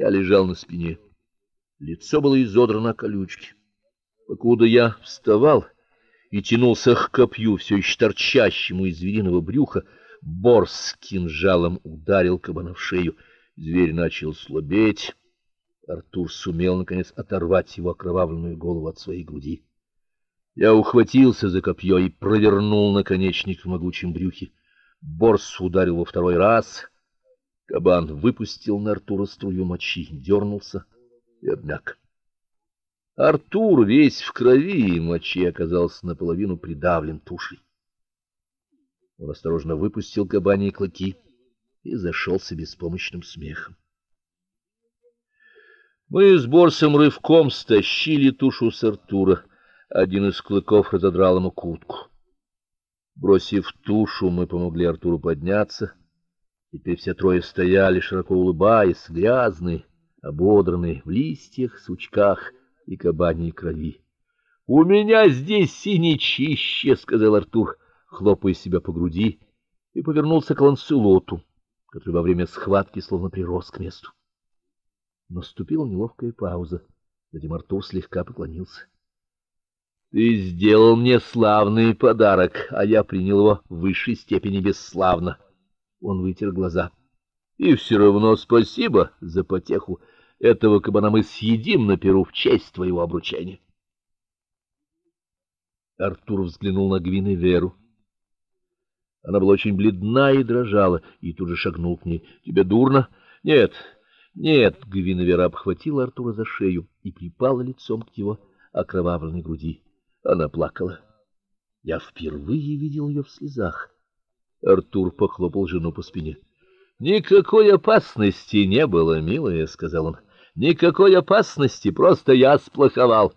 Я лежал на спине. Лицо было изодрано колючки. Покуда я вставал и тянулся к копью, все еще торчащему из звериного брюха, Борс с кинжалом ударил кабана в шею. Зверь начал слабеть. Артур сумел наконец оторвать его окровавленную голову от своей груди. Я ухватился за копье и провернул наконечник в могучем брюхе. Борс ударил во второй раз. Кабан выпустил на Артура струю мочи, дернулся и обмяк. Артур весь в крови и мочи оказался наполовину придавлен тушей. Он осторожно выпустил кабаньи клыки и зашелся беспомощным смехом. Мы с Борсом рывком стащили тушу с Артура. Один из клыков разодрал ему куртку. Бросив тушу, мы помогли Артуру подняться. Теперь все трое стояли, широко улыбаясь, грязные, ободранные, в листьях, сучках и кабаньей крови. — У меня здесь синячище, — сказал Артур, хлопая себя по груди, и повернулся к Ланселоту, который во время схватки словно прирос к месту. Наступила неловкая пауза, затем Артур слегка поклонился. — Ты сделал мне славный подарок, а я принял его в высшей степени бесславно. Он вытер глаза. — И все равно спасибо за потеху. Этого кабана мы съедим на перу в честь твоего обручения. Артур взглянул на Гвиневеру. Она была очень бледна и дрожала, и тут же шагнул к ней. — Тебе дурно? — Нет, нет. Гвиневера обхватила Артура за шею и припала лицом к его окровавленной груди. Она плакала. Я впервые видел ее в слезах. Артур похлопал жену по спине. — Никакой опасности не было, милая, — сказал он. — Никакой опасности, просто я сплоховал.